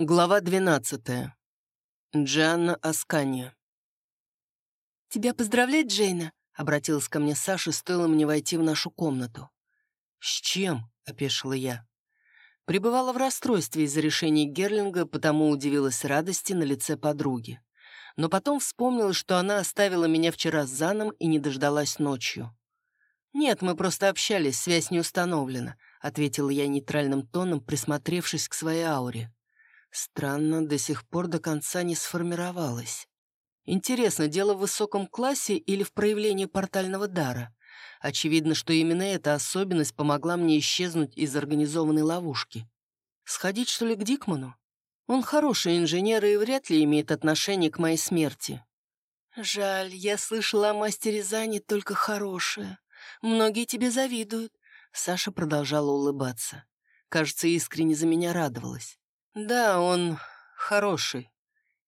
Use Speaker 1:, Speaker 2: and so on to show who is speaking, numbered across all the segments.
Speaker 1: Глава 12. Джанна Асканья.
Speaker 2: «Тебя поздравлять, Джейна?» — обратилась ко мне Саша, стоило мне войти в нашу комнату.
Speaker 1: «С чем?» — опешила я. Пребывала в расстройстве из-за решения Герлинга, потому удивилась радости на лице подруги. Но потом вспомнила, что она оставила меня вчера с Заном и не дождалась ночью. «Нет, мы просто общались, связь не установлена», — ответила я нейтральным тоном, присмотревшись к своей ауре. Странно, до сих пор до конца не сформировалось. Интересно, дело в высоком классе или в проявлении портального дара? Очевидно, что именно эта особенность помогла мне исчезнуть из организованной ловушки. Сходить, что ли, к Дикману? Он хороший инженер и вряд ли имеет отношение к моей смерти.
Speaker 2: Жаль, я слышала о мастере Зане только хорошее. Многие тебе завидуют.
Speaker 1: Саша продолжала улыбаться. Кажется, искренне за меня радовалась. «Да, он хороший».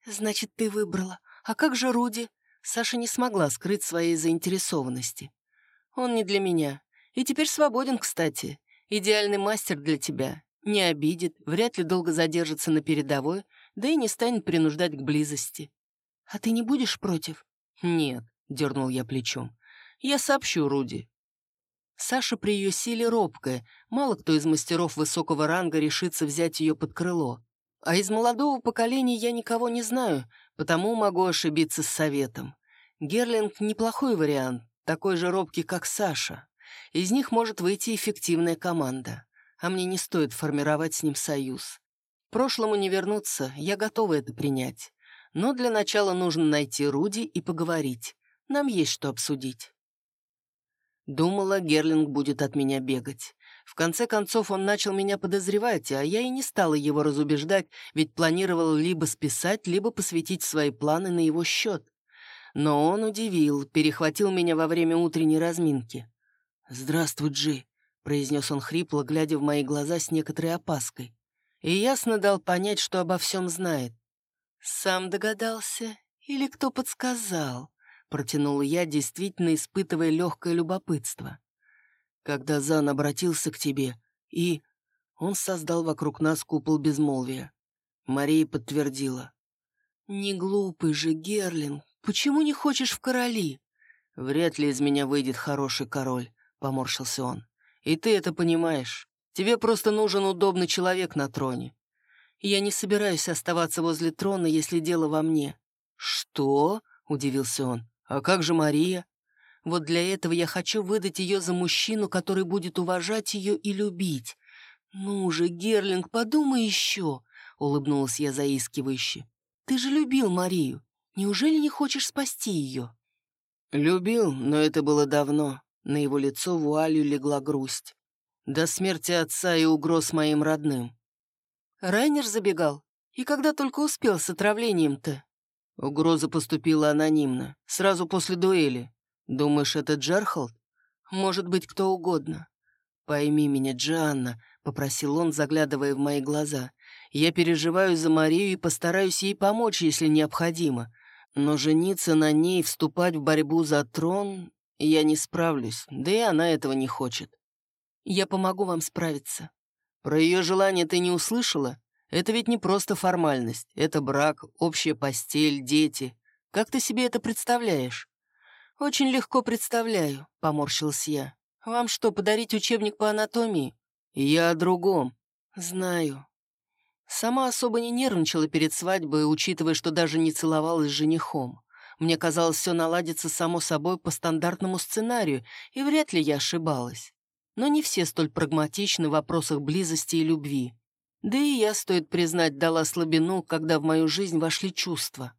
Speaker 2: «Значит, ты выбрала. А как же Руди?»
Speaker 1: Саша не смогла скрыть своей заинтересованности. «Он не для меня. И теперь свободен, кстати. Идеальный мастер для тебя. Не обидит, вряд ли долго задержится на передовой, да и не станет принуждать к близости».
Speaker 2: «А ты не будешь против?»
Speaker 1: «Нет», — дернул я плечом. «Я сообщу Руди. Саша при ее силе робкая, мало кто из мастеров высокого ранга решится взять ее под крыло. А из молодого поколения я никого не знаю, потому могу ошибиться с советом. Герлинг — неплохой вариант, такой же робкий, как Саша. Из них может выйти эффективная команда, а мне не стоит формировать с ним союз. Прошлому не вернуться, я готова это принять. Но для начала нужно найти Руди и поговорить. Нам есть что обсудить. Думала, Герлинг будет от меня бегать. В конце концов, он начал меня подозревать, а я и не стала его разубеждать, ведь планировала либо списать, либо посвятить свои планы на его счет. Но он удивил, перехватил меня во время утренней разминки. «Здравствуй, Джи», — произнес он хрипло, глядя в мои глаза с некоторой опаской. И ясно дал понять, что обо всем знает.
Speaker 2: «Сам догадался? Или кто подсказал?»
Speaker 1: Протянула я, действительно испытывая легкое любопытство. Когда Зан обратился к тебе, и... Он создал вокруг нас купол безмолвия. Мария подтвердила.
Speaker 2: «Не глупый же, Герлинг, почему не хочешь в короли?»
Speaker 1: «Вряд ли из меня выйдет хороший король», — поморщился он. «И ты это понимаешь. Тебе просто нужен удобный человек на троне. Я не собираюсь оставаться возле трона, если дело во мне». «Что?» — удивился он. А как же Мария? Вот для этого я хочу выдать ее за мужчину, который будет уважать ее и любить.
Speaker 2: Ну же, Герлинг, подумай еще, улыбнулась я заискивающе. Ты же любил Марию. Неужели не хочешь спасти ее?
Speaker 1: Любил, но это было давно. На его лицо вуалью легла грусть. До смерти отца и угроз моим родным.
Speaker 2: Райнер забегал. И когда только успел с отравлением-то?
Speaker 1: Угроза поступила анонимно, сразу после дуэли. Думаешь, это Джерхолд? Может быть, кто угодно. Пойми меня, Джанна, попросил он, заглядывая в мои глаза. Я переживаю за Марию и постараюсь ей помочь, если необходимо. Но жениться на ней, вступать в борьбу за трон я не справлюсь, да и она этого не хочет.
Speaker 2: Я помогу вам справиться.
Speaker 1: Про ее желание ты не услышала? Это ведь не просто формальность. Это брак, общая постель, дети. Как ты себе это представляешь?»
Speaker 2: «Очень легко представляю», — поморщился я. «Вам что, подарить учебник по анатомии?»
Speaker 1: «Я о другом».
Speaker 2: «Знаю».
Speaker 1: Сама особо не нервничала перед свадьбой, учитывая, что даже не целовалась с женихом. Мне казалось, все наладится само собой по стандартному сценарию, и вряд ли я ошибалась. Но не все столь прагматичны в вопросах близости и любви. Да и я, стоит признать, дала слабину, когда в мою жизнь вошли чувства.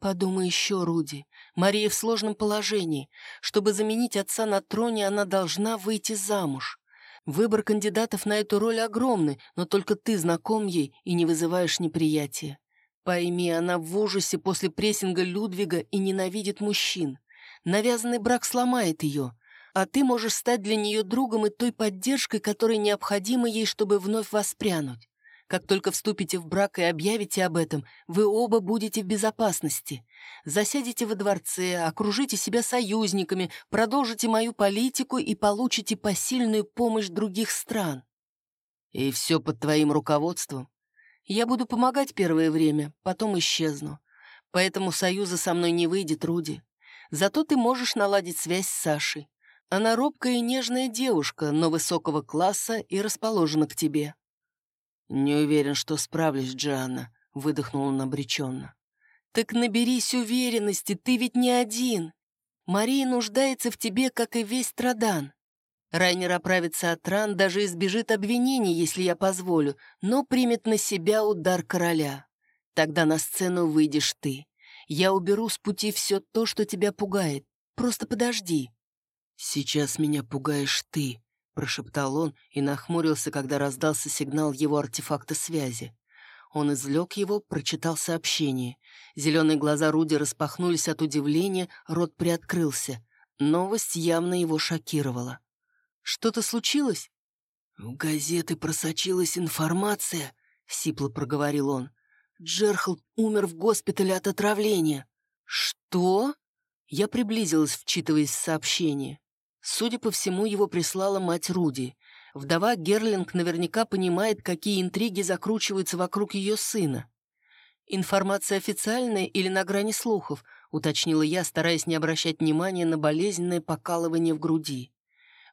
Speaker 2: Подумай еще, Руди. Мария в сложном положении. Чтобы заменить отца на троне, она должна выйти замуж. Выбор кандидатов на эту роль огромный, но только ты знаком ей и не вызываешь неприятия. Пойми, она в ужасе после прессинга Людвига и ненавидит мужчин. Навязанный брак сломает ее, а ты можешь стать для нее другом и той поддержкой, которая необходима ей, чтобы вновь воспрянуть. Как только вступите в брак и объявите об этом, вы оба будете в безопасности. Засядете во дворце, окружите себя союзниками, продолжите мою политику и получите посильную помощь других стран.
Speaker 1: И все под твоим руководством?
Speaker 2: Я буду помогать первое время, потом исчезну. Поэтому союза со мной не выйдет, Руди. Зато ты можешь наладить связь с Сашей. Она робкая и нежная девушка, но высокого класса и расположена к тебе».
Speaker 1: «Не уверен, что справлюсь, Джианна», — выдохнул он обреченно.
Speaker 2: «Так наберись уверенности, ты ведь не один. Мария нуждается в тебе, как и весь Традан. Райнер оправится от ран, даже избежит обвинений, если я позволю, но примет на себя удар короля. Тогда на сцену выйдешь ты. Я уберу с пути все то, что тебя пугает. Просто подожди».
Speaker 1: «Сейчас меня пугаешь ты», — прошептал он и нахмурился, когда раздался сигнал его артефакта связи. Он извлек его, прочитал сообщение. Зеленые глаза Руди распахнулись от удивления, рот приоткрылся. Новость явно его шокировала. «Что-то случилось?»
Speaker 2: «В газеты просочилась информация», — сипло проговорил он. «Джерхл умер в госпитале от отравления».
Speaker 1: «Что?» Я приблизилась, вчитываясь в сообщение. Судя по всему, его прислала мать Руди. Вдова Герлинг наверняка понимает, какие интриги закручиваются вокруг ее сына. «Информация официальная или на грани слухов?» — уточнила я, стараясь не обращать внимания на болезненное покалывание в груди.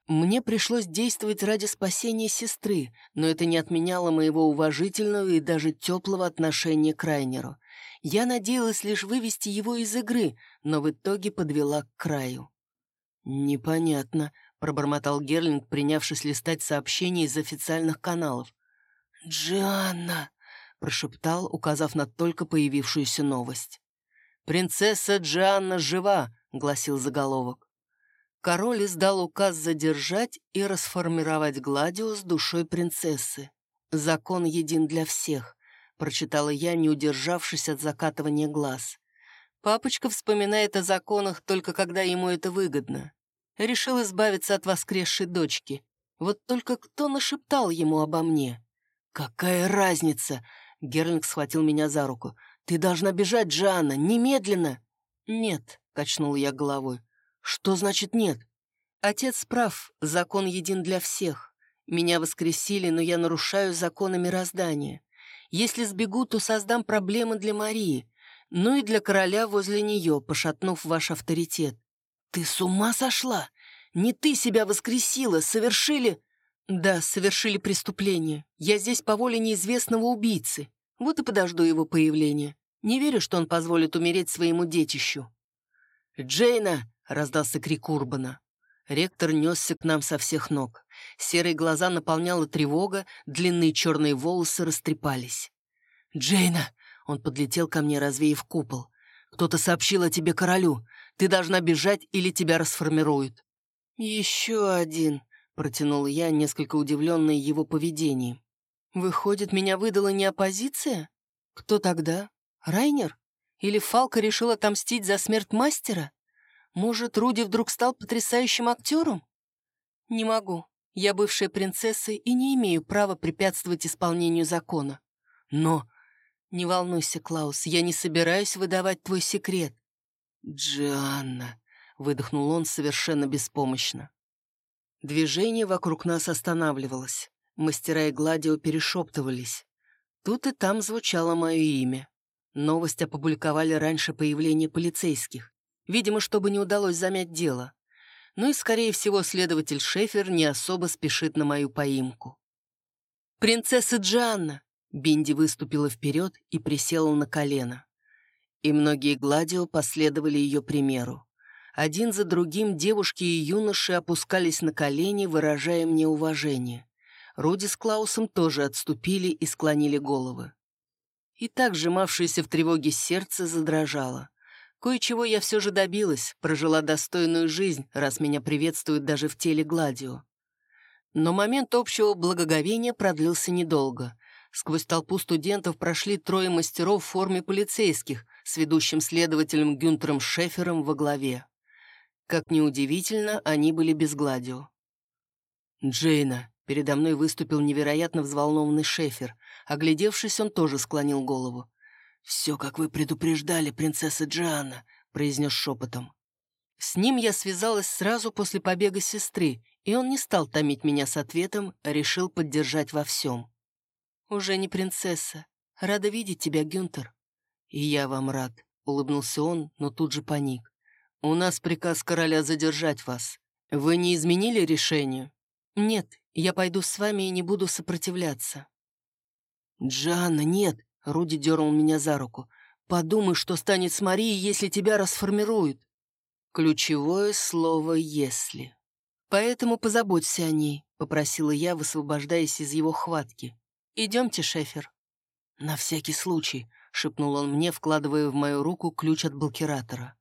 Speaker 1: Мне пришлось действовать ради спасения сестры, но это не отменяло моего уважительного и даже теплого отношения к Райнеру. Я надеялась лишь вывести его из игры, но в итоге подвела к краю. «Непонятно», — пробормотал Герлинг, принявшись листать сообщения из официальных каналов.
Speaker 2: «Джианна», — прошептал, указав на только появившуюся новость.
Speaker 1: «Принцесса Джианна жива», — гласил заголовок. Король издал указ задержать и расформировать Гладио с душой принцессы. «Закон един для всех», — прочитала я, не удержавшись от закатывания глаз. Папочка вспоминает о законах только когда ему это выгодно. Решил избавиться от воскресшей дочки. Вот только кто нашептал ему обо мне?
Speaker 2: «Какая разница?» — Герлинг схватил меня за руку. «Ты должна бежать, Джанна, немедленно!»
Speaker 1: «Нет», — качнул я головой.
Speaker 2: «Что значит нет?»
Speaker 1: «Отец прав, закон един для всех. Меня воскресили, но я нарушаю законы мироздания. Если сбегу, то создам проблемы для Марии ну и для короля возле нее, пошатнув ваш авторитет.
Speaker 2: «Ты с ума сошла? Не ты себя воскресила, совершили...»
Speaker 1: «Да, совершили преступление. Я здесь по воле неизвестного убийцы. Вот и подожду его появления. Не верю, что он позволит умереть своему детищу».
Speaker 2: «Джейна!» — раздался крик Урбана.
Speaker 1: Ректор несся к нам со всех ног. Серые глаза наполняла тревога, длинные черные волосы растрепались.
Speaker 2: «Джейна!» Он подлетел ко мне, развеяв купол. «Кто-то сообщил о тебе королю. Ты должна бежать, или тебя расформируют».
Speaker 1: «Еще один», — протянул я, несколько удивленный его поведением. «Выходит, меня выдала не оппозиция? Кто тогда? Райнер? Или Фалка решил отомстить за смерть мастера? Может, Руди вдруг стал потрясающим актером? Не могу. Я бывшая принцесса и не имею права препятствовать исполнению закона.
Speaker 2: Но
Speaker 1: «Не волнуйся, Клаус, я не собираюсь выдавать твой секрет».
Speaker 2: «Джианна», — выдохнул он совершенно беспомощно.
Speaker 1: Движение вокруг нас останавливалось. Мастера и Гладио перешептывались. Тут и там звучало мое имя. Новость опубликовали раньше появления полицейских. Видимо, чтобы не удалось замять дело. Ну и, скорее всего, следователь Шефер не особо спешит на мою поимку. «Принцесса Джанна!» Бинди выступила вперед и присела на колено. И многие гладио последовали ее примеру. Один за другим девушки и юноши опускались на колени, выражая мне уважение. Руди с Клаусом тоже отступили и склонили головы. И так сжимавшееся в тревоге сердце задрожало. Кое-чего я все же добилась, прожила достойную жизнь, раз меня приветствуют даже в теле Гладио. Но момент общего благоговения продлился недолго. Сквозь толпу студентов прошли трое мастеров в форме полицейских с ведущим следователем Гюнтером Шефером во главе. Как неудивительно, они были без гладио. «Джейна», — передо мной выступил невероятно взволнованный Шефер. Оглядевшись, он тоже склонил голову.
Speaker 2: «Все, как вы предупреждали, принцесса Джианна», — произнес шепотом.
Speaker 1: С ним я связалась сразу после побега сестры, и он не стал томить меня с ответом, а решил поддержать во всем. «Уже не принцесса.
Speaker 2: «Рада видеть тебя, Гюнтер».
Speaker 1: «И я вам рад», — улыбнулся он, но тут же паник. «У нас приказ короля задержать вас. Вы не изменили решение?»
Speaker 2: «Нет, я пойду с вами и не буду сопротивляться».
Speaker 1: «Джанна, нет!» — Руди дернул меня за руку. «Подумай, что станет с Марией, если тебя расформируют». Ключевое слово «если».
Speaker 2: «Поэтому позаботься о ней», — попросила я, высвобождаясь из его хватки. «Идемте, Шефер».
Speaker 1: «На всякий случай», — шепнул он мне, вкладывая в мою руку ключ от блокиратора.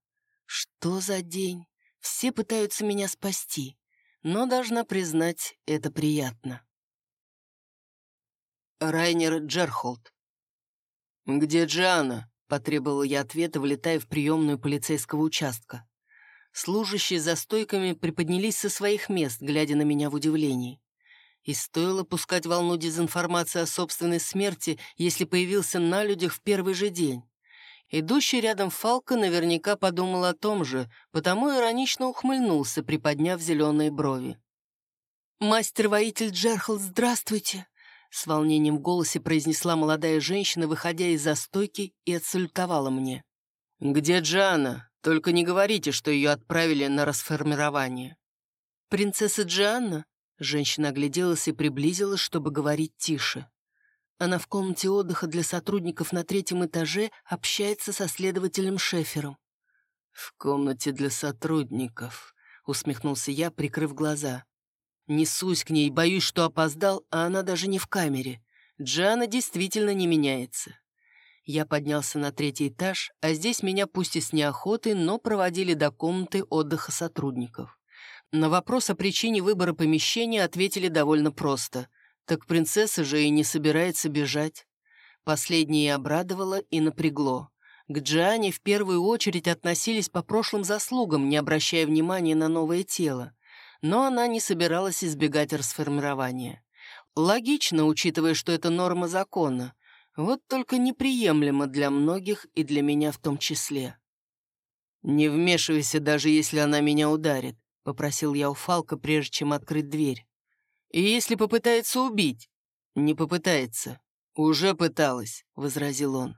Speaker 1: «Что за день? Все пытаются меня спасти, но, должна признать, это приятно». Райнер Джерхолд. «Где Джиана?» — потребовал я ответа, влетая в приемную полицейского участка. Служащие за стойками приподнялись со своих мест, глядя на меня в удивлении. И стоило пускать волну дезинформации о собственной смерти, если появился на людях в первый же день. Идущий рядом Фалка наверняка подумал о том же, потому иронично ухмыльнулся, приподняв зеленые брови.
Speaker 2: «Мастер-воитель Джерхол, здравствуйте!» С волнением в голосе произнесла молодая женщина, выходя из-за стойки, и отсалютовала мне.
Speaker 1: «Где Джана? Только не говорите, что ее отправили на расформирование».
Speaker 2: «Принцесса Джианна?» Женщина огляделась и приблизилась, чтобы говорить тише. Она в комнате отдыха для сотрудников на третьем этаже общается со следователем Шефером.
Speaker 1: «В комнате для сотрудников», — усмехнулся я, прикрыв глаза. Несусь к ней, боюсь, что опоздал, а она даже не в камере. Джана действительно не меняется. Я поднялся на третий этаж, а здесь меня пусть и с неохотой, но проводили до комнаты отдыха сотрудников. На вопрос о причине выбора помещения ответили довольно просто. Так принцесса же и не собирается бежать. Последнее обрадовало и напрягло. К Джиане в первую очередь относились по прошлым заслугам, не обращая внимания на новое тело но она не собиралась избегать расформирования. Логично, учитывая, что это норма закона, вот только неприемлемо для многих и для меня в том числе. «Не вмешивайся, даже если она меня ударит», — попросил я у Фалка, прежде чем открыть дверь. «И если попытается убить?» «Не попытается. Уже пыталась», — возразил он.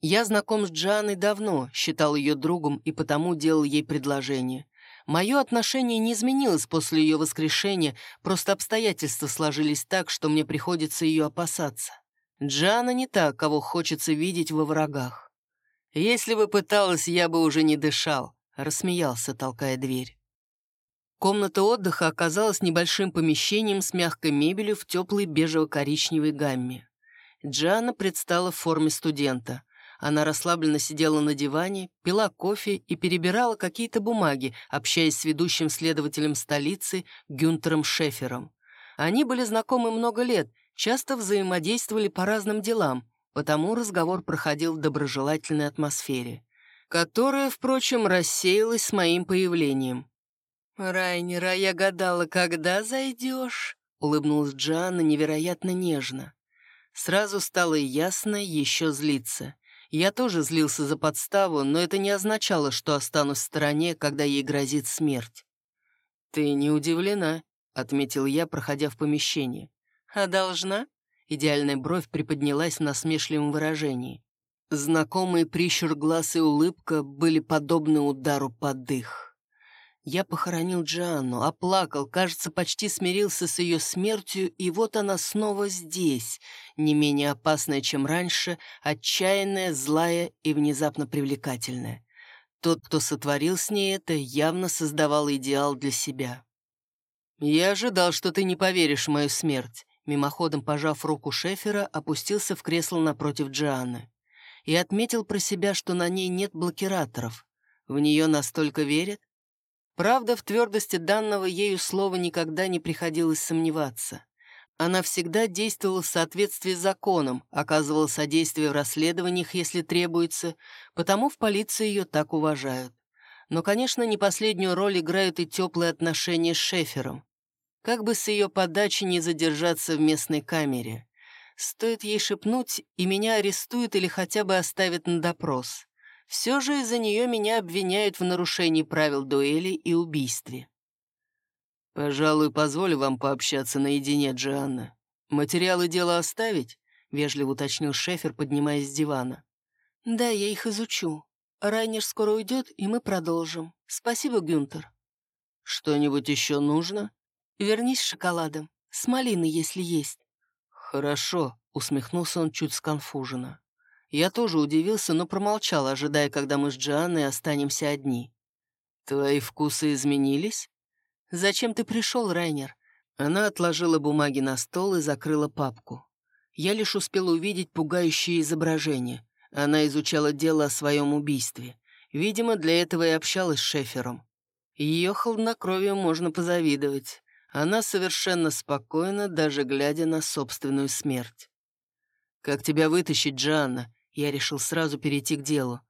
Speaker 1: «Я знаком с Джаной давно, считал ее другом и потому делал ей предложение. Мое отношение не изменилось после ее воскрешения, просто обстоятельства сложились так, что мне приходится ее опасаться. Джана не та, кого хочется видеть во врагах. «Если бы пыталась, я бы уже не дышал», — рассмеялся, толкая дверь. Комната отдыха оказалась небольшим помещением с мягкой мебелью в теплой бежево-коричневой гамме. Джана предстала в форме студента. Она расслабленно сидела на диване, пила кофе и перебирала какие-то бумаги, общаясь с ведущим следователем столицы Гюнтером Шефером. Они были знакомы много лет, часто взаимодействовали по разным делам, потому разговор проходил в доброжелательной атмосфере, которая, впрочем, рассеялась с моим появлением. «Райнера, я гадала, когда зайдешь?» — улыбнулась Джоанна невероятно нежно. Сразу стало ясно еще злиться. Я тоже злился за подставу, но это не означало, что останусь в стороне, когда ей грозит смерть. «Ты не удивлена», — отметил я, проходя в помещение. «А должна?» — идеальная бровь приподнялась в насмешливом выражении. Знакомый прищур глаз и улыбка были подобны удару под дых. Я похоронил Джианну, оплакал, кажется, почти смирился с ее смертью, и вот она снова здесь, не менее опасная, чем раньше, отчаянная, злая и внезапно привлекательная. Тот, кто сотворил с ней это, явно создавал идеал для себя. «Я ожидал, что ты не поверишь в мою смерть», мимоходом пожав руку Шефера, опустился в кресло напротив Джианны и отметил про себя, что на ней нет блокираторов. В нее настолько верят, Правда, в твердости данного ею слова никогда не приходилось сомневаться. Она всегда действовала в соответствии с законом, оказывала содействие в расследованиях, если требуется, потому в полиции ее так уважают. Но, конечно, не последнюю роль играют и теплые отношения с Шефером. Как бы с ее подачи не задержаться в местной камере. Стоит ей шепнуть, и меня арестуют или хотя бы оставят на допрос. Все же из-за нее меня обвиняют в нарушении правил дуэли и убийстве. «Пожалуй, позволю вам пообщаться наедине, Джианна. Материалы дела оставить?» — вежливо уточнил Шефер, поднимаясь с дивана.
Speaker 2: «Да, я их изучу. Райнер скоро уйдет, и мы продолжим. Спасибо, Гюнтер».
Speaker 1: «Что-нибудь еще нужно?»
Speaker 2: «Вернись с шоколадом. С малиной, если есть».
Speaker 1: «Хорошо», — усмехнулся он чуть сконфуженно. Я тоже удивился, но промолчал, ожидая, когда мы с Джианной останемся одни. «Твои вкусы изменились?»
Speaker 2: «Зачем ты пришел, Райнер?»
Speaker 1: Она отложила бумаги на стол и закрыла папку. Я лишь успел увидеть пугающее изображение. Она изучала дело о своем убийстве. Видимо, для этого и общалась с Шефером. Ее хладнокровию можно позавидовать. Она совершенно спокойна, даже глядя на собственную смерть. «Как тебя вытащить, Джанна?» Я решил сразу перейти к делу.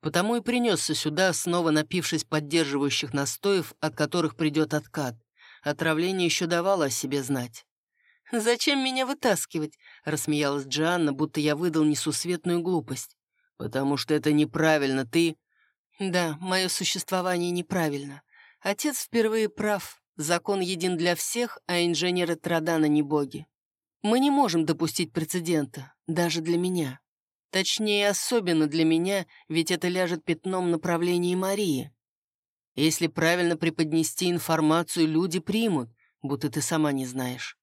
Speaker 1: Потому и принесся сюда, снова напившись поддерживающих настоев, от которых придет откат. Отравление еще давало о себе знать.
Speaker 2: «Зачем меня вытаскивать?» — рассмеялась Джанна, будто я выдал несусветную глупость.
Speaker 1: «Потому что это неправильно, ты...»
Speaker 2: «Да, мое существование неправильно. Отец впервые прав. Закон един для всех, а инженеры Традана не боги. Мы не можем допустить прецедента, даже для меня. Точнее, особенно для меня, ведь это ляжет пятном на правлении Марии.
Speaker 1: Если правильно преподнести информацию, люди примут, будто ты сама не знаешь.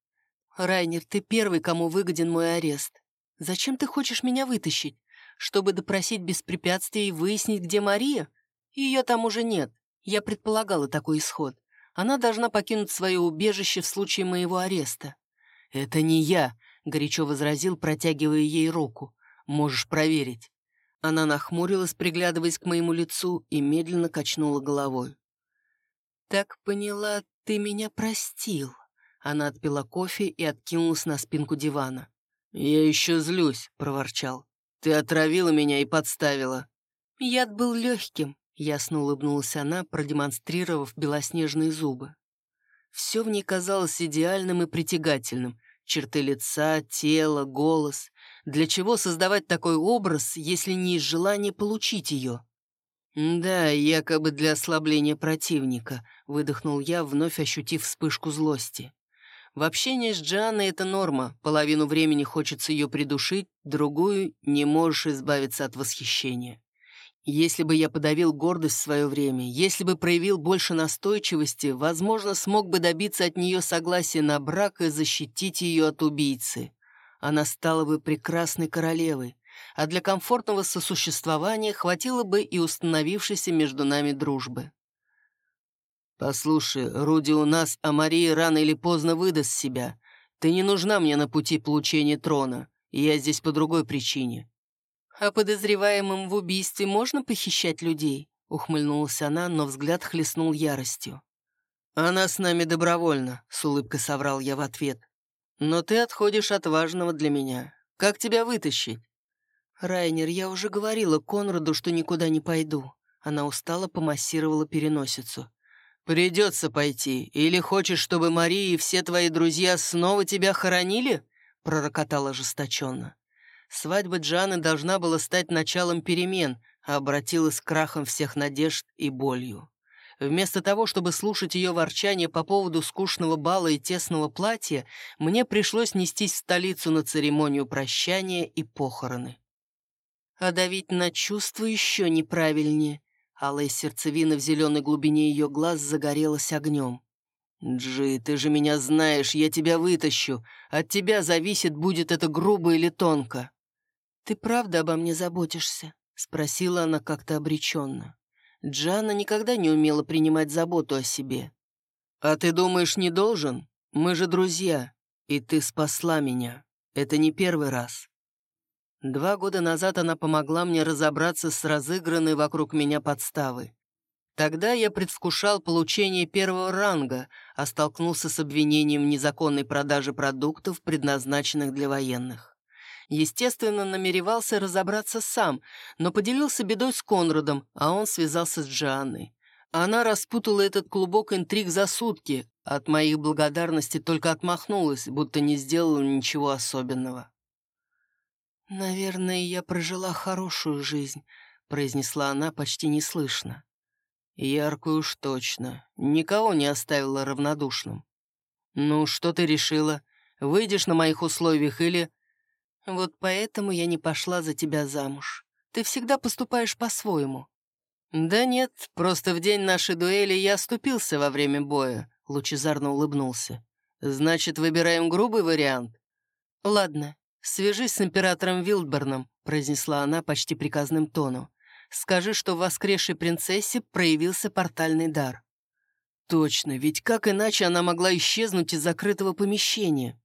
Speaker 2: Райнер, ты первый, кому выгоден мой арест. Зачем ты хочешь меня вытащить? Чтобы допросить без препятствий и выяснить, где Мария? Ее там уже нет. Я предполагала такой исход. Она должна покинуть свое убежище в случае моего ареста.
Speaker 1: «Это не я», — горячо возразил, протягивая ей руку. «Можешь проверить». Она нахмурилась, приглядываясь к моему лицу, и медленно качнула головой.
Speaker 2: «Так поняла, ты меня простил». Она отпила кофе и откинулась на спинку дивана.
Speaker 1: «Я еще злюсь», — проворчал. «Ты отравила меня и подставила».
Speaker 2: «Яд был легким», Ясно улыбнулась она, продемонстрировав белоснежные зубы.
Speaker 1: Все в ней казалось идеальным и притягательным. Черты лица, тело, голос. Для чего создавать такой образ, если не из желания получить ее? «Да, якобы для ослабления противника», — выдохнул я, вновь ощутив вспышку злости. В общении с Джианной это норма. Половину времени хочется ее придушить, другую — не можешь избавиться от восхищения. Если бы я подавил гордость в свое время, если бы проявил больше настойчивости, возможно, смог бы добиться от нее согласия на брак и защитить ее от убийцы. Она стала бы прекрасной королевой, а для комфортного сосуществования хватило бы и установившейся между нами дружбы. «Послушай, Руди у нас, а Мария рано или поздно выдаст себя. Ты не нужна мне на пути получения трона, и я здесь по другой причине.
Speaker 2: «А подозреваемым в убийстве можно похищать людей?» — ухмыльнулась она, но взгляд хлестнул яростью.
Speaker 1: «Она с нами добровольно», — с улыбкой соврал я в ответ. «Но ты отходишь от важного для меня. Как тебя вытащить?»
Speaker 2: «Райнер, я уже говорила Конраду, что никуда не пойду». Она устало помассировала переносицу.
Speaker 1: «Придется пойти. Или хочешь, чтобы Мария и все твои друзья снова тебя хоронили?» — пророкотал ожесточенно. Свадьба Джаны должна была стать началом перемен, а обратилась к крахам всех надежд и болью. Вместо того, чтобы слушать ее ворчание по поводу скучного бала и тесного платья, мне пришлось нестись в столицу на церемонию прощания и похороны.
Speaker 2: А давить на чувства еще неправильнее. Алая сердцевина в зеленой глубине ее глаз загорелась огнем.
Speaker 1: «Джи, ты же меня знаешь, я тебя вытащу. От тебя зависит, будет это грубо или тонко».
Speaker 2: «Ты правда обо мне заботишься?» — спросила она как-то обреченно. Джанна никогда не умела принимать заботу о себе.
Speaker 1: «А ты думаешь, не должен? Мы же друзья, и ты спасла меня. Это не первый раз». Два года назад она помогла мне разобраться с разыгранной вокруг меня подставой. Тогда я предвкушал получение первого ранга, а столкнулся с обвинением в незаконной продаже продуктов, предназначенных для военных. Естественно, намеревался разобраться сам, но поделился бедой с Конрадом, а он связался с Джанной. Она распутала этот клубок интриг за сутки, от моих благодарностей только отмахнулась, будто не сделала ничего особенного.
Speaker 2: «Наверное, я прожила хорошую жизнь», — произнесла она почти неслышно.
Speaker 1: «Яркую уж точно. Никого не оставила равнодушным. Ну, что ты решила? Выйдешь на моих условиях или...»
Speaker 2: Вот поэтому я не пошла за тебя замуж. Ты всегда поступаешь по-своему».
Speaker 1: «Да нет, просто в день нашей дуэли я оступился во время боя», — лучезарно улыбнулся. «Значит, выбираем грубый вариант?»
Speaker 2: «Ладно, свяжись с императором Вилдберном», — произнесла она почти приказным тоном. «Скажи, что в воскресшей принцессе проявился портальный дар».
Speaker 1: «Точно, ведь как иначе она могла исчезнуть из закрытого помещения?»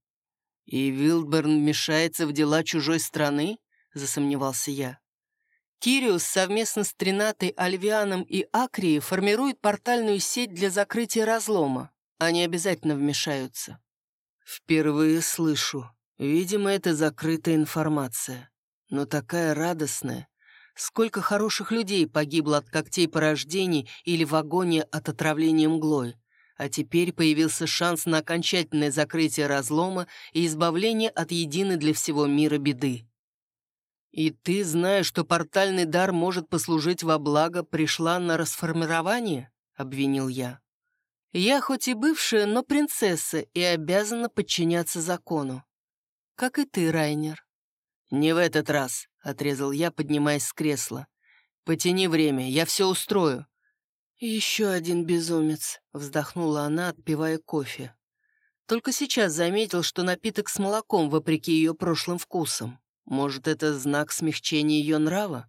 Speaker 1: «И Вилдберн вмешается в дела чужой страны?» — засомневался я.
Speaker 2: Кириус совместно с Тринатой, Альвианом и Акрией формирует портальную сеть для закрытия разлома. Они обязательно вмешаются.
Speaker 1: Впервые слышу. Видимо, это закрытая информация. Но такая радостная. Сколько хороших людей погибло от когтей порождений или в агонии от отравления мглой. А теперь появился шанс на окончательное закрытие разлома и избавление от единой для всего мира беды. «И ты, зная, что портальный дар может послужить во благо, пришла на расформирование?» — обвинил я. «Я хоть и бывшая, но принцесса и обязана подчиняться закону. Как и ты, Райнер». «Не в этот раз», — отрезал я, поднимаясь с кресла. «Потяни время, я все устрою».
Speaker 2: «Еще один безумец», — вздохнула она, отпивая кофе. Только сейчас заметил, что напиток с молоком, вопреки ее прошлым вкусам. Может, это знак смягчения ее нрава?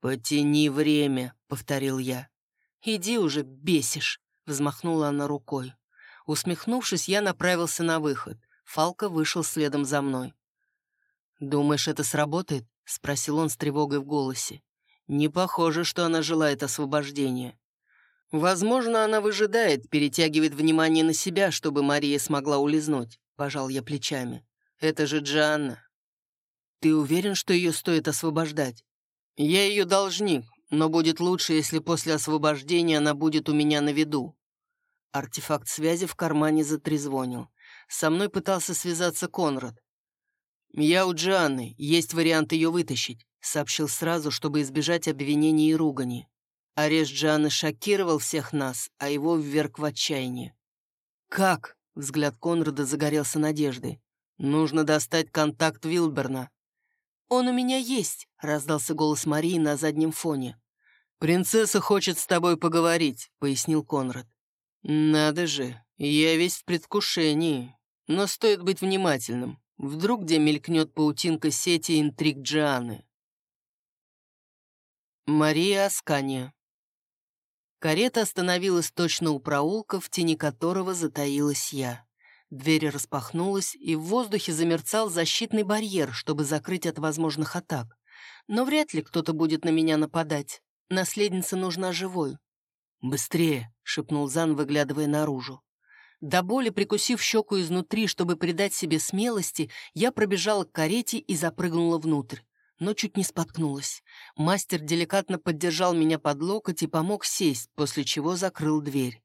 Speaker 1: «Потяни время», — повторил я.
Speaker 2: «Иди уже, бесишь», — взмахнула она рукой. Усмехнувшись, я направился на выход. Фалка вышел следом за мной.
Speaker 1: «Думаешь, это сработает?» — спросил он с тревогой в голосе. «Не похоже, что она желает освобождения. Возможно, она выжидает, перетягивает внимание на себя, чтобы Мария смогла улизнуть», — пожал я плечами. «Это же Джанна, «Ты уверен, что ее стоит освобождать?» «Я ее должник, но будет лучше, если после освобождения она будет у меня на виду». Артефакт связи в кармане затрезвонил. Со мной пытался связаться Конрад. «Я у Джианны, есть вариант ее вытащить», — сообщил сразу, чтобы избежать обвинений и ругани. Арест Джианны шокировал всех нас, а его вверг в отчаяние. «Как?» — взгляд Конрада загорелся надеждой. «Нужно достать контакт Вилберна.
Speaker 2: «Он у меня есть», — раздался голос Марии на заднем фоне.
Speaker 1: «Принцесса хочет с тобой поговорить», — пояснил Конрад. «Надо же, я весь в предвкушении. Но стоит быть внимательным. Вдруг где мелькнет паутинка сети интриг Джианы». Мария Аскания Карета остановилась точно у проулка, в тени которого затаилась я. Дверь распахнулась, и в воздухе замерцал защитный барьер, чтобы закрыть от возможных атак. Но вряд ли кто-то будет на меня нападать. Наследница нужна живой. «Быстрее!» — шепнул Зан, выглядывая наружу. До боли прикусив щеку изнутри, чтобы придать себе смелости, я пробежала к карете и запрыгнула внутрь. Но чуть не споткнулась. Мастер деликатно поддержал меня под локоть и помог сесть, после чего закрыл дверь.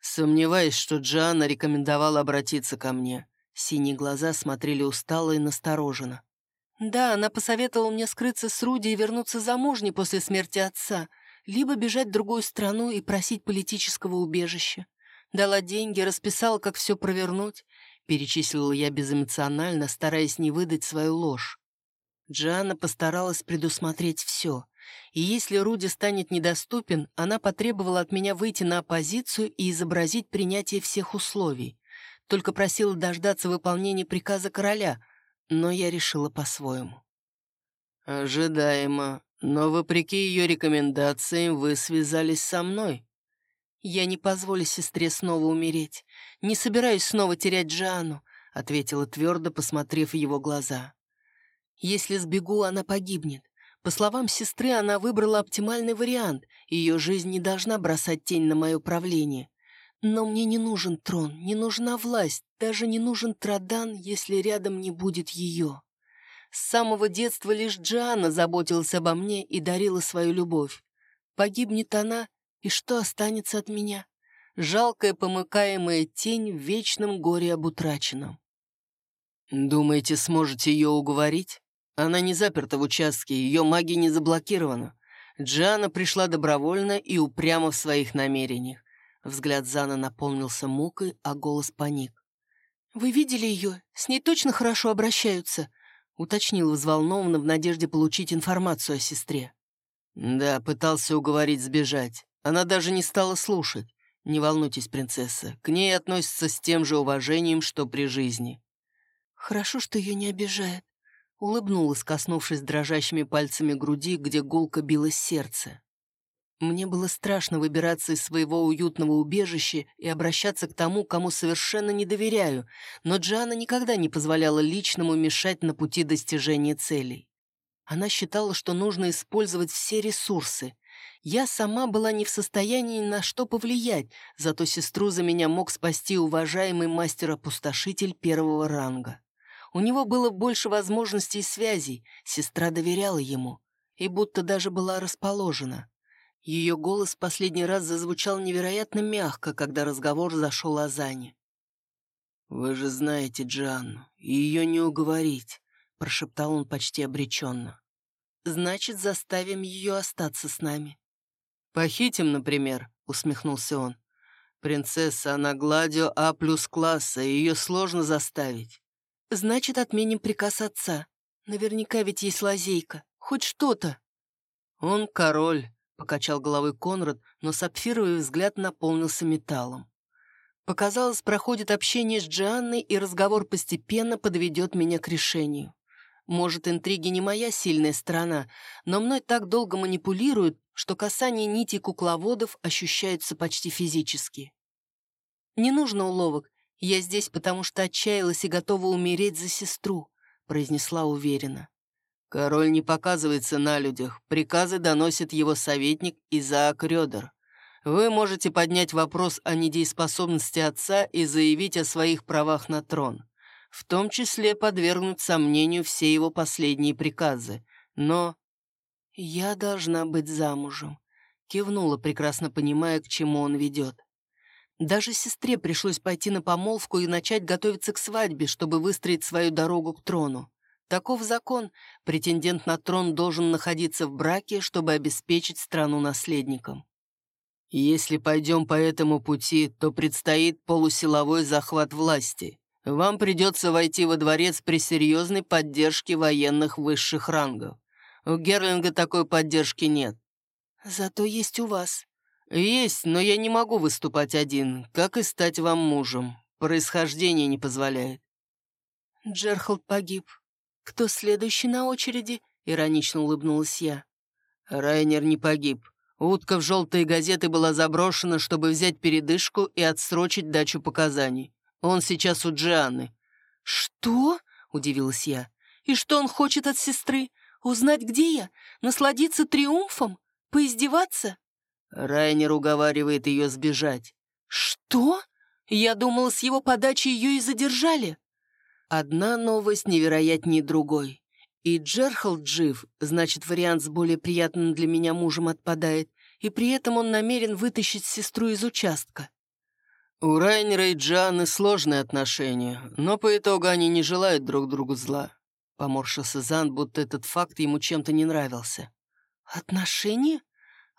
Speaker 1: Сомневаюсь, что Джоанна рекомендовала обратиться ко мне. Синие глаза смотрели устало и настороженно.
Speaker 2: «Да, она посоветовала мне скрыться с Руди и вернуться замужней после смерти отца, либо бежать в другую страну и просить политического убежища. Дала деньги, расписала, как все провернуть», — перечислила я безэмоционально, стараясь не выдать свою ложь. Джоанна постаралась предусмотреть все — и если Руди станет недоступен, она потребовала от меня выйти на оппозицию и изобразить принятие всех условий. Только просила дождаться выполнения приказа короля, но я решила по-своему.
Speaker 1: «Ожидаемо, но вопреки ее рекомендациям вы связались со мной».
Speaker 2: «Я не позволю сестре снова умереть. Не собираюсь снова терять Джану», — ответила твердо, посмотрев в его глаза. «Если сбегу, она погибнет. По словам сестры, она выбрала оптимальный вариант, ее жизнь не должна бросать тень на мое правление. Но мне не нужен трон, не нужна власть, даже не нужен Традан, если рядом не будет ее. С самого детства лишь Джиана заботилась обо мне и дарила свою любовь. Погибнет она, и что останется от меня? Жалкая помыкаемая тень в вечном горе об утраченном.
Speaker 1: «Думаете, сможете ее уговорить?» Она не заперта в участке, ее магия не заблокирована. Джана пришла добровольно и упрямо в своих намерениях. Взгляд Зана наполнился мукой, а голос паник.
Speaker 2: «Вы видели ее? С ней точно хорошо обращаются?» — уточнил взволнованно в надежде получить информацию о сестре.
Speaker 1: «Да, пытался уговорить сбежать. Она даже не стала слушать. Не волнуйтесь, принцесса, к ней относятся с тем же уважением, что при жизни».
Speaker 2: «Хорошо, что ее не обижает», — улыбнулась, коснувшись дрожащими пальцами груди, где гулко билось сердце. Мне было страшно выбираться из своего уютного убежища и обращаться к тому, кому совершенно не доверяю, но Джана никогда не позволяла личному мешать на пути достижения целей. Она считала, что нужно использовать все ресурсы. Я сама была не в состоянии на что повлиять, зато сестру за меня мог спасти уважаемый мастер-опустошитель первого ранга. У него было больше возможностей и связей, сестра доверяла ему и будто даже была расположена. Ее голос последний раз зазвучал невероятно мягко, когда разговор зашел о Зане.
Speaker 1: «Вы же знаете Джанну, ее не уговорить», — прошептал он почти обреченно.
Speaker 2: «Значит, заставим ее остаться с нами».
Speaker 1: «Похитим, например», — усмехнулся он. «Принцесса, она Гладио А плюс класса, ее сложно заставить».
Speaker 2: «Значит, отменим приказ отца. Наверняка ведь есть лазейка. Хоть что-то».
Speaker 1: «Он король», — покачал головой Конрад, но сапфировый взгляд наполнился металлом.
Speaker 2: Показалось, проходит общение с Джианной, и разговор постепенно подведет меня к решению. Может, интриги не моя сильная сторона, но мной так долго манипулируют, что касание нитей кукловодов ощущаются почти физически. «Не нужно уловок. Я здесь, потому что отчаялась и готова умереть за сестру», — произнесла уверенно.
Speaker 1: Король не показывается на людях, приказы доносит его советник Изаак Рёдер. Вы можете поднять вопрос о недееспособности отца и заявить о своих правах на трон. В том числе подвергнуть сомнению все его последние приказы. Но...
Speaker 2: «Я должна быть замужем», — кивнула, прекрасно понимая, к чему он ведет. Даже сестре пришлось пойти на помолвку и начать готовиться к свадьбе, чтобы выстроить свою дорогу к трону. Таков закон. Претендент на трон должен находиться в браке, чтобы обеспечить страну наследником.
Speaker 1: Если пойдем по этому пути, то предстоит полусиловой захват власти. Вам придется войти во дворец при серьезной поддержке военных высших рангов. У Герлинга такой поддержки нет.
Speaker 2: Зато есть у вас.
Speaker 1: Есть, но я не могу выступать один, как и стать вам мужем. Происхождение не позволяет.
Speaker 2: Джерхолд погиб. «Кто следующий на очереди?» — иронично улыбнулась я.
Speaker 1: Райнер не погиб. Утка в желтые газеты была заброшена, чтобы взять передышку и отсрочить дачу показаний. Он сейчас у Джианны.
Speaker 2: «Что?» — удивилась я. «И что он хочет от сестры? Узнать, где я? Насладиться триумфом? Поиздеваться?»
Speaker 1: Райнер уговаривает ее сбежать.
Speaker 2: «Что? Я думала, с его подачи ее и задержали».
Speaker 1: Одна новость невероятнее другой. И Джерхалд жив, значит, вариант с более приятным для меня мужем отпадает, и при этом он намерен вытащить сестру из участка. У Райнера и Джаны сложные отношения, но по итогу они не желают друг другу зла. Поморщился Зан, будто этот факт ему чем-то не нравился.
Speaker 2: «Отношения?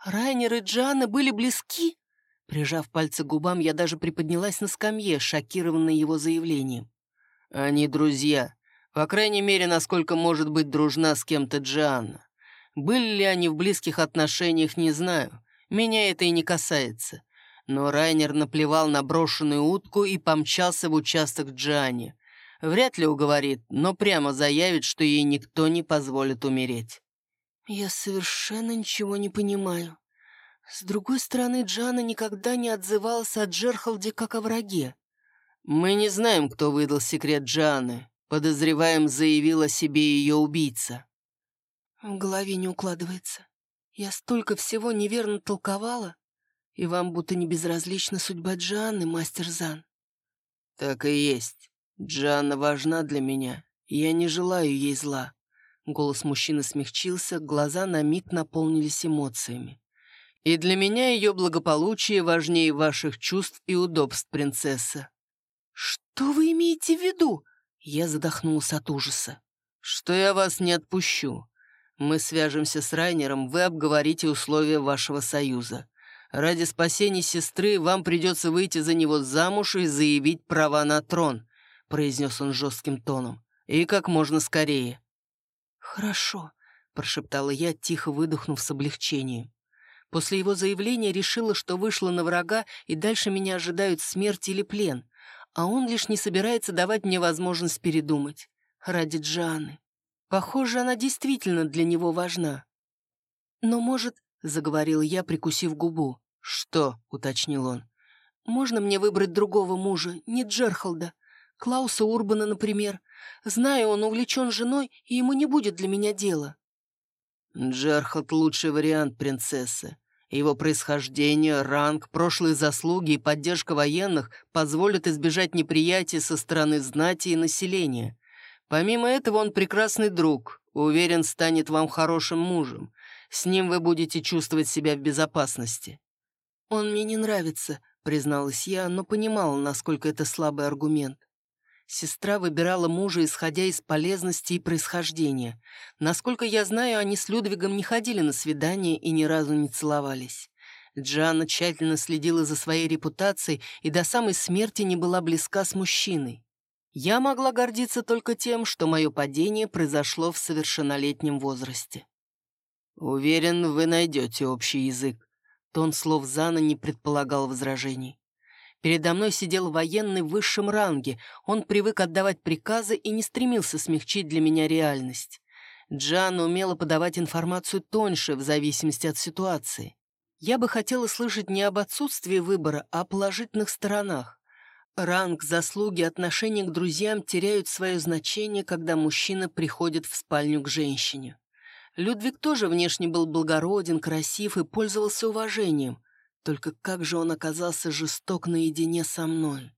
Speaker 2: Райнер и Джана были близки?» Прижав пальцы к губам, я даже приподнялась на скамье, шокированная его заявлением.
Speaker 1: Они друзья. По крайней мере, насколько может быть дружна с кем-то Джианна. Были ли они в близких отношениях, не знаю. Меня это и не касается. Но Райнер наплевал на брошенную утку и помчался в участок Джианне. Вряд ли уговорит, но прямо заявит, что ей никто не позволит умереть.
Speaker 2: «Я совершенно ничего не понимаю. С другой стороны, Джана никогда не отзывалась о Джерхалде как о враге.
Speaker 1: «Мы не знаем, кто выдал секрет Джаны. Подозреваем, заявил о себе ее убийца».
Speaker 2: В голове не укладывается. Я столько всего неверно толковала, и вам будто не безразлична судьба Джанны, мастер Зан.
Speaker 1: Так и есть. Джанна важна для меня, я не желаю ей зла. Голос мужчины смягчился, глаза на миг наполнились эмоциями. И для меня ее благополучие важнее ваших чувств и удобств, принцесса.
Speaker 2: «Что вы имеете в виду?» Я задохнулся от ужаса.
Speaker 1: «Что я вас не отпущу. Мы свяжемся с Райнером, вы обговорите условия вашего союза. Ради спасения сестры вам придется выйти за него замуж и заявить права на трон», произнес он жестким тоном. «И как можно скорее.
Speaker 2: «Хорошо», — прошептала я, тихо выдохнув с облегчением. После его заявления решила, что вышла на врага, и дальше меня ожидают смерть или плен, а он лишь не собирается давать мне возможность передумать. Ради Джаны. Похоже, она действительно для него важна. «Но, может...» — заговорил я, прикусив губу.
Speaker 1: «Что?» — уточнил он.
Speaker 2: «Можно мне выбрать другого мужа, не Джерхолда? Клауса Урбана, например. Знаю, он увлечен женой, и ему не будет для меня дела».
Speaker 1: «Джерхолд — лучший вариант принцессы. Его происхождение, ранг, прошлые заслуги и поддержка военных позволят избежать неприятия со стороны знати и населения. Помимо этого он прекрасный друг, уверен, станет вам хорошим мужем. С ним вы будете чувствовать себя в безопасности».
Speaker 2: «Он мне не нравится», — призналась я, но понимала, насколько это слабый аргумент. Сестра выбирала мужа, исходя из полезности и происхождения. Насколько я знаю, они с Людвигом не ходили на свидания и ни разу не целовались. Джанна тщательно следила за своей репутацией и до самой смерти не была близка с мужчиной. Я могла гордиться только тем, что мое падение произошло в совершеннолетнем возрасте.
Speaker 1: «Уверен, вы найдете общий язык».
Speaker 2: Тон слов Зана не предполагал возражений. Передо мной сидел военный в высшем ранге. Он привык отдавать приказы и не стремился смягчить для меня реальность. Джан умела подавать информацию тоньше, в зависимости от ситуации. Я бы хотела слышать не об отсутствии выбора, а о положительных сторонах. Ранг, заслуги, отношения к друзьям теряют свое значение, когда мужчина приходит в спальню к женщине. Людвиг тоже внешне был благороден, красив и пользовался уважением. Только как же он оказался жесток наедине со мной?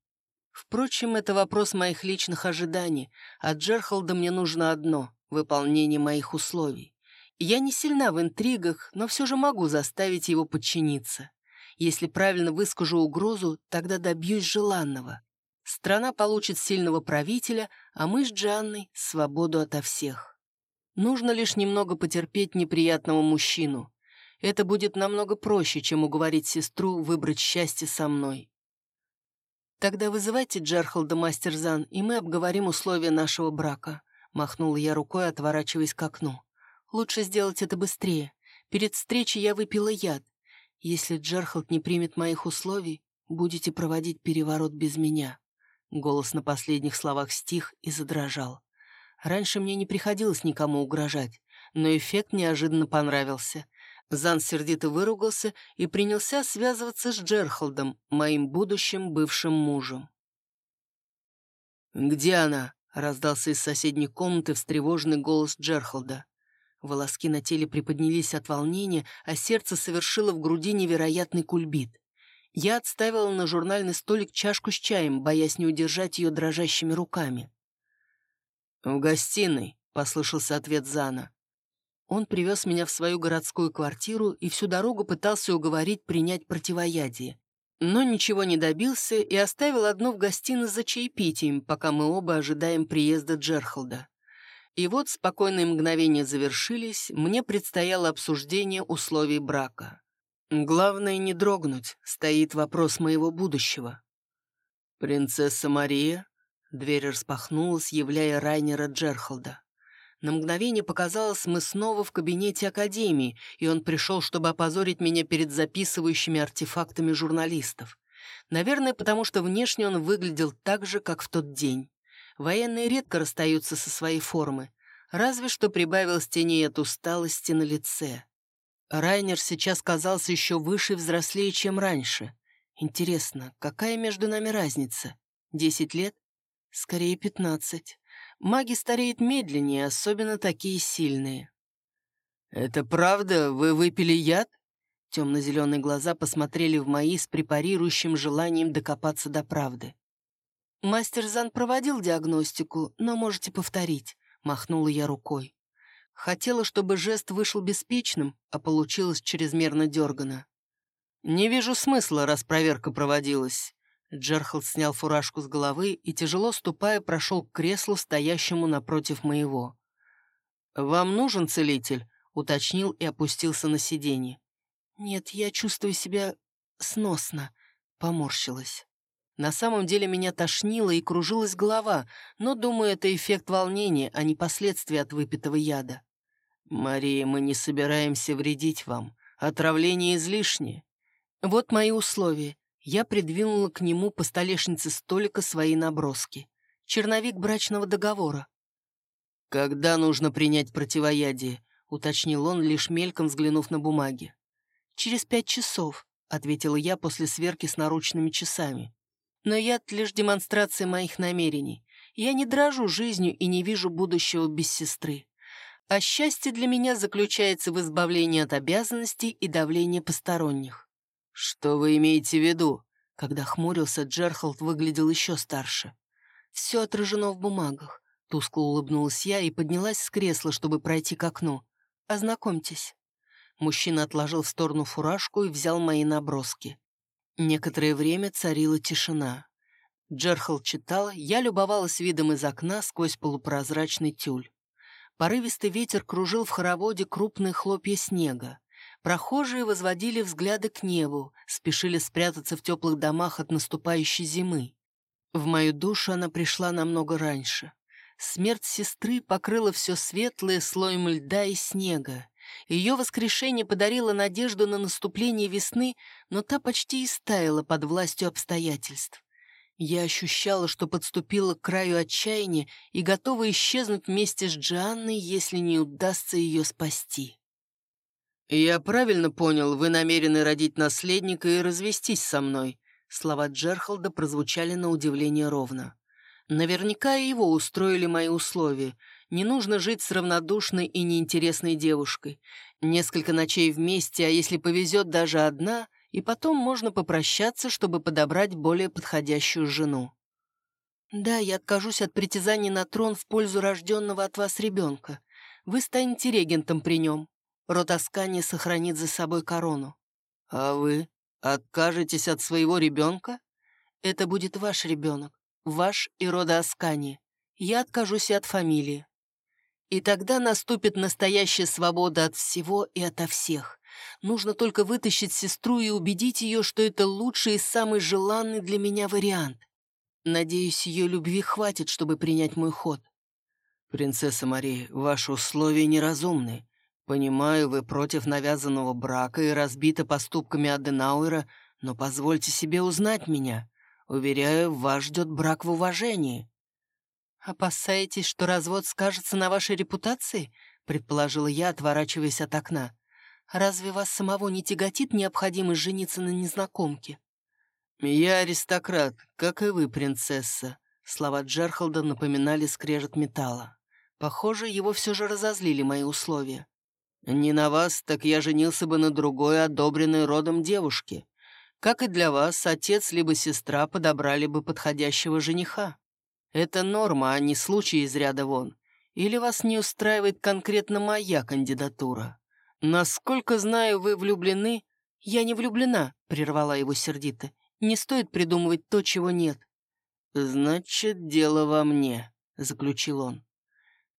Speaker 2: Впрочем, это вопрос моих личных ожиданий. От Джерхолда мне нужно одно — выполнение моих условий. Я не сильна в интригах, но все же могу заставить его подчиниться. Если правильно выскажу угрозу, тогда добьюсь желанного. Страна получит сильного правителя, а мы с Джанной — свободу ото всех. Нужно лишь немного потерпеть неприятного мужчину. Это будет намного проще, чем уговорить сестру выбрать счастье со мной. «Тогда вызывайте Джерхолда, мастер Зан, и мы обговорим условия нашего брака», — махнула я рукой, отворачиваясь к окну. «Лучше сделать это быстрее. Перед встречей я выпила яд. Если Джерхолд не примет моих условий, будете проводить переворот без меня». Голос на последних словах стих и задрожал. Раньше мне не приходилось никому угрожать, но эффект неожиданно понравился — Зан сердито выругался и принялся связываться с Джерхолдом, моим будущим бывшим мужем.
Speaker 1: «Где она?» — раздался из соседней комнаты встревоженный голос Джерхолда.
Speaker 2: Волоски на теле приподнялись от волнения, а сердце совершило в груди невероятный кульбит. Я отставила на журнальный столик чашку с чаем, боясь не удержать ее дрожащими руками.
Speaker 1: «В гостиной», — послышался ответ Зана.
Speaker 2: Он привез меня в свою городскую квартиру и всю дорогу пытался уговорить принять противоядие. Но ничего не добился и оставил одну в гостиной за чаепитием, пока мы оба ожидаем приезда Джерхолда. И вот спокойные мгновения завершились, мне предстояло обсуждение условий брака. Главное не дрогнуть, стоит вопрос моего будущего.
Speaker 1: «Принцесса Мария?»
Speaker 2: Дверь распахнулась, являя Райнера Джерхолда. На мгновение показалось, мы снова в кабинете Академии, и он пришел, чтобы опозорить меня перед записывающими артефактами журналистов. Наверное, потому что внешне он выглядел так же, как в тот день. Военные редко расстаются со своей формы, разве что прибавилось теней от усталости на лице. Райнер сейчас казался еще выше и взрослее, чем раньше. Интересно, какая между нами разница? Десять лет? Скорее, пятнадцать. Маги стареют медленнее, особенно такие сильные.
Speaker 1: «Это правда? Вы выпили яд?»
Speaker 2: Темно-зеленые глаза посмотрели в мои с препарирующим желанием докопаться до правды. «Мастер Зан проводил диагностику, но можете повторить», — махнула я рукой. Хотела, чтобы жест вышел беспечным, а получилось чрезмерно дергано.
Speaker 1: «Не вижу смысла, раз проверка проводилась.
Speaker 2: Джерхалд снял фуражку с головы и, тяжело ступая, прошел к креслу, стоящему напротив моего.
Speaker 1: «Вам нужен целитель?» — уточнил и опустился на сиденье.
Speaker 2: «Нет, я чувствую себя сносно», — поморщилась.
Speaker 1: На самом деле меня тошнило и кружилась голова, но, думаю, это эффект волнения, а не последствия от выпитого яда. «Мария, мы не собираемся вредить вам. Отравление излишне».
Speaker 2: «Вот мои условия». Я придвинула к нему по столешнице столика свои наброски. Черновик брачного договора.
Speaker 1: «Когда нужно принять противоядие?» — уточнил он, лишь мельком взглянув на бумаги.
Speaker 2: «Через пять часов», — ответила я после сверки с наручными часами. «Но яд — лишь демонстрация моих намерений. Я не дрожу жизнью и не вижу будущего без сестры. А счастье для меня заключается в избавлении от обязанностей и давления посторонних».
Speaker 1: «Что вы имеете в виду?»
Speaker 2: Когда хмурился, Джерхолд выглядел еще старше. «Все отражено в бумагах. Тускло улыбнулась я и поднялась с кресла, чтобы пройти к окну. «Ознакомьтесь». Мужчина отложил в сторону фуражку и взял мои наброски. Некоторое время царила тишина. Джерхал читал, я любовалась видом из окна сквозь полупрозрачный тюль. Порывистый ветер кружил в хороводе крупные хлопья снега. Прохожие возводили взгляды к небу, спешили спрятаться в теплых домах от наступающей зимы. В мою душу она пришла намного раньше. Смерть сестры покрыла все светлое слоем льда и снега. Ее воскрешение подарило надежду на наступление весны, но та почти истаяла под властью обстоятельств. Я ощущала, что подступила к краю отчаяния и готова исчезнуть вместе с Джианной, если не удастся ее спасти.
Speaker 1: «Я правильно понял, вы намерены родить наследника и развестись со мной?» Слова Джерхолда прозвучали на удивление ровно. Наверняка и его устроили мои условия. Не нужно жить с равнодушной и неинтересной девушкой. Несколько ночей вместе, а если повезет, даже одна, и потом можно попрощаться, чтобы подобрать более подходящую жену.
Speaker 2: «Да, я откажусь от притязаний на трон в пользу рожденного от вас ребенка. Вы станете регентом при нем. Род Аскани сохранит за собой корону».
Speaker 1: «А вы откажетесь от своего ребенка?»
Speaker 2: «Это будет ваш ребенок ваш и рода Аскани. Я откажусь и от фамилии. И тогда наступит настоящая свобода от всего и ото всех. Нужно только вытащить сестру и убедить ее, что это лучший и самый желанный для меня вариант. Надеюсь, ее любви хватит, чтобы принять мой ход.
Speaker 1: «Принцесса Мария, ваши условия неразумны. Понимаю, вы против навязанного брака и разбиты поступками Аденауэра, но позвольте себе узнать меня. Уверяю, вас ждет брак в уважении».
Speaker 2: «Опасаетесь, что развод скажется на вашей репутации?» — предположила я, отворачиваясь от окна. «Разве вас самого не тяготит необходимость жениться на незнакомке?»
Speaker 1: «Я аристократ, как и вы, принцесса», — слова Джерхолда напоминали скрежет металла. Похоже, его все же разозлили мои условия. «Не на вас, так я женился бы на другой, одобренной родом девушке. Как и для вас, отец либо сестра подобрали бы подходящего жениха. Это норма, а не случай из ряда вон. Или вас не устраивает конкретно моя кандидатура? Насколько знаю, вы влюблены?»
Speaker 2: «Я не влюблена», — прервала его сердито. «Не стоит придумывать то, чего нет».
Speaker 1: «Значит, дело во мне», — заключил он.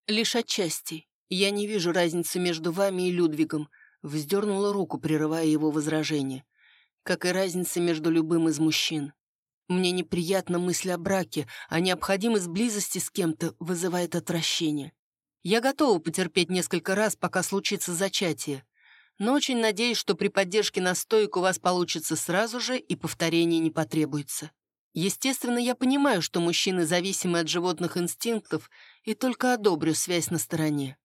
Speaker 2: «Лишь отчасти. Я не вижу разницы между вами и Людвигом», — вздернула руку, прерывая его возражение как и разница между любым из мужчин. Мне неприятна мысль о браке, а необходимость близости с кем-то вызывает отвращение. Я готова потерпеть несколько раз, пока случится зачатие, но очень надеюсь, что при поддержке настоек у вас получится сразу же и повторения не потребуется. Естественно, я понимаю, что мужчины зависимы от животных инстинктов и только одобрю связь на стороне.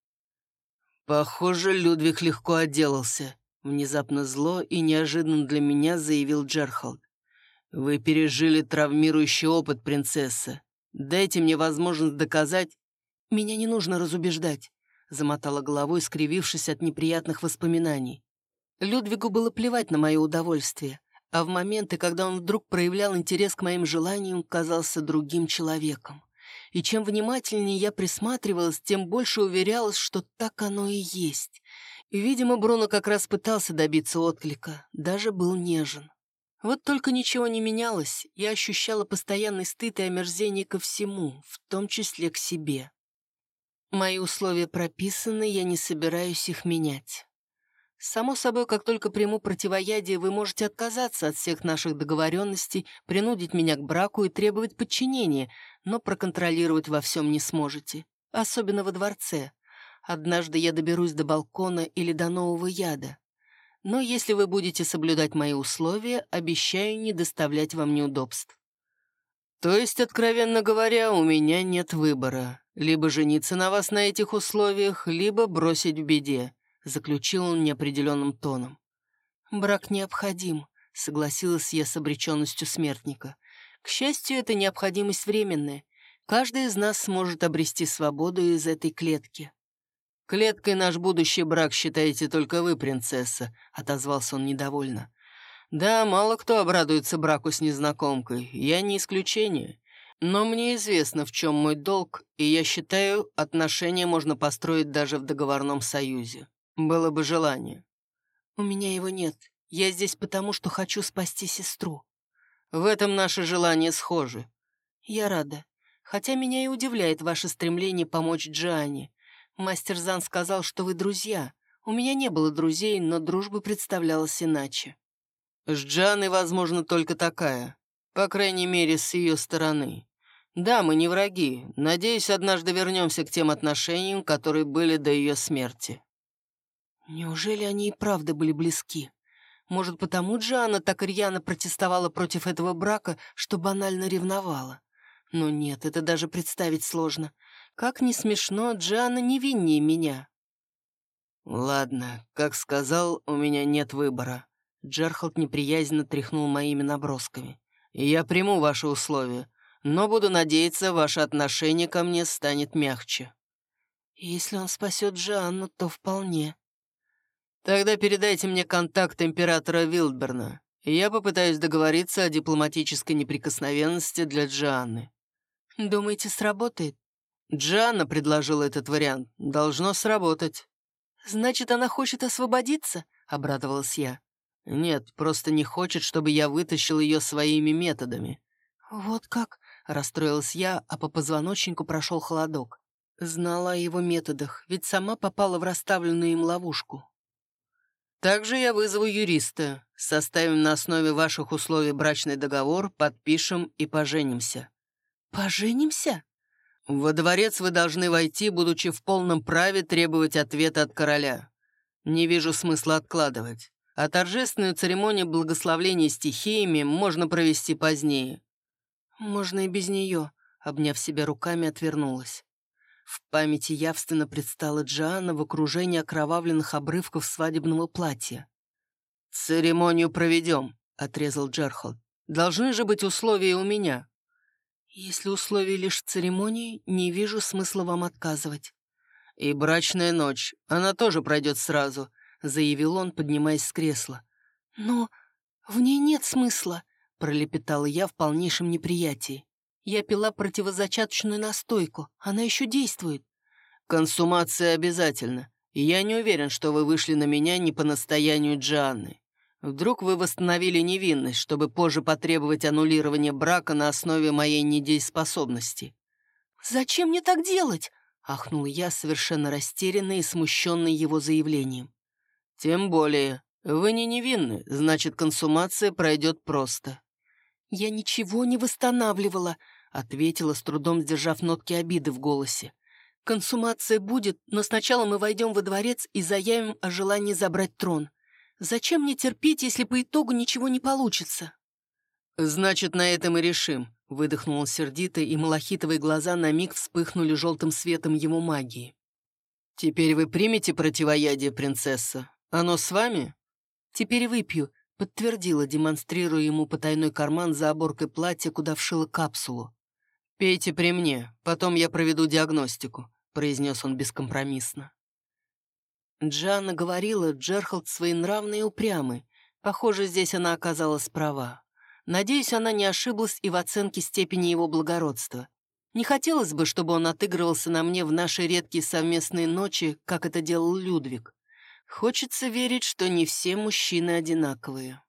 Speaker 1: Похоже, Людвиг легко отделался. Внезапно зло и неожиданно для меня заявил Джерхолд. «Вы пережили травмирующий опыт, принцесса. Дайте мне возможность доказать...»
Speaker 2: «Меня не нужно разубеждать», — замотала головой, скривившись от неприятных воспоминаний. Людвигу было плевать на мое удовольствие, а в моменты, когда он вдруг проявлял интерес к моим желаниям, казался другим человеком. И чем внимательнее я присматривалась, тем больше уверялась, что так оно и есть. Видимо, Бруно как раз пытался добиться отклика, даже был нежен. Вот только ничего не менялось, я ощущала постоянный стыд и омерзение ко всему, в том числе к себе. Мои условия прописаны, я не собираюсь их менять. Само собой, как только приму противоядие, вы можете отказаться от всех наших договоренностей, принудить меня к браку и требовать подчинения, но проконтролировать во всем не сможете, особенно во дворце. Однажды я доберусь до балкона или до нового яда. Но если вы будете соблюдать мои условия, обещаю не доставлять вам неудобств».
Speaker 1: «То есть, откровенно говоря, у меня нет выбора. Либо жениться на вас на этих условиях, либо бросить в беде», заключил он неопределенным тоном.
Speaker 2: «Брак необходим», — согласилась я с обреченностью смертника. «К счастью, это необходимость временная. Каждый из нас сможет обрести свободу из этой клетки».
Speaker 1: «Клеткой наш будущий брак считаете только вы, принцесса», — отозвался он недовольно. «Да, мало кто обрадуется браку с незнакомкой, я не исключение. Но мне известно, в чем мой долг, и я считаю, отношения можно построить даже в договорном союзе. Было бы желание».
Speaker 2: «У меня его нет. Я здесь потому, что хочу спасти сестру».
Speaker 1: «В этом наши желания схожи».
Speaker 2: «Я рада. Хотя меня и удивляет ваше стремление помочь Джиане. Мастер Зан сказал, что вы друзья. У меня не было друзей, но дружба представлялась иначе.
Speaker 1: С Джаной, возможно, только такая. По крайней мере, с ее стороны. Да, мы не враги. Надеюсь, однажды вернемся к тем отношениям, которые были до ее смерти.
Speaker 2: Неужели они и правда были близки? Может, потому Джана так рьяно протестовала против этого брака, что банально ревновала? Но нет, это даже представить сложно. Как не смешно, Джиана невиннее меня.
Speaker 1: «Ладно, как сказал, у меня нет выбора». Джерхолд неприязненно тряхнул моими набросками. «Я приму ваши условия, но буду надеяться, ваше отношение ко мне станет мягче».
Speaker 2: «Если он спасет Джианну, то вполне».
Speaker 1: «Тогда передайте мне контакт императора Вилдберна, и я попытаюсь договориться о дипломатической неприкосновенности для Джианны».
Speaker 2: «Думаете, сработает?»
Speaker 1: Джанна предложила этот вариант. Должно сработать.
Speaker 2: «Значит, она хочет освободиться?» — обрадовалась я.
Speaker 1: «Нет, просто не хочет, чтобы я вытащил ее своими методами».
Speaker 2: «Вот как?» — расстроилась я, а по позвоночнику прошел холодок. Знала о его методах, ведь сама попала в расставленную им ловушку.
Speaker 1: «Также я вызову юриста. Составим на основе ваших условий брачный договор, подпишем и поженимся».
Speaker 2: «Поженимся?»
Speaker 1: «Во дворец вы должны войти, будучи в полном праве требовать ответа от короля. Не вижу смысла откладывать. А торжественную церемонию благословления стихиями можно провести позднее».
Speaker 2: «Можно и без нее», — обняв себя руками, отвернулась. В памяти явственно предстала Джоанна в окружении окровавленных обрывков свадебного платья.
Speaker 1: «Церемонию проведем», — отрезал Джерхолд. «Должны же быть условия у меня».
Speaker 2: «Если условия лишь церемонии, не вижу смысла вам отказывать».
Speaker 1: «И брачная ночь, она тоже пройдет сразу», — заявил он, поднимаясь с кресла.
Speaker 2: «Но в ней нет смысла», — пролепетала я в полнейшем неприятии. «Я пила противозачаточную настойку, она еще действует».
Speaker 1: «Консумация обязательно, и я не уверен, что вы вышли на меня не по настоянию Джанны. Вдруг вы восстановили невинность, чтобы позже потребовать аннулирования брака на основе моей недееспособности?»
Speaker 2: «Зачем мне так делать?» — ахнул я, совершенно растерянный и смущенный его заявлением.
Speaker 1: «Тем более, вы не невинны, значит, консумация пройдет просто».
Speaker 2: «Я ничего не восстанавливала», — ответила, с трудом сдержав нотки обиды в голосе. «Консумация будет, но сначала мы войдем во дворец и заявим о желании забрать трон. Зачем мне терпеть, если по итогу ничего не получится?»
Speaker 1: «Значит, на этом и решим», — выдохнул он сердито, и малахитовые глаза на миг вспыхнули желтым светом его магии. «Теперь вы примете противоядие, принцесса? Оно с вами?»
Speaker 2: «Теперь выпью», — подтвердила, демонстрируя ему потайной карман за оборкой платья, куда вшила капсулу.
Speaker 1: «Пейте при мне, потом я проведу диагностику», — произнес он бескомпромиссно.
Speaker 2: Джанна говорила, Джерхолд своенравный и упрямый. Похоже, здесь она оказалась права. Надеюсь, она не ошиблась и в оценке степени его благородства. Не хотелось бы, чтобы он отыгрывался на мне в наши редкие совместные ночи, как это делал Людвиг. Хочется верить, что не все мужчины одинаковые.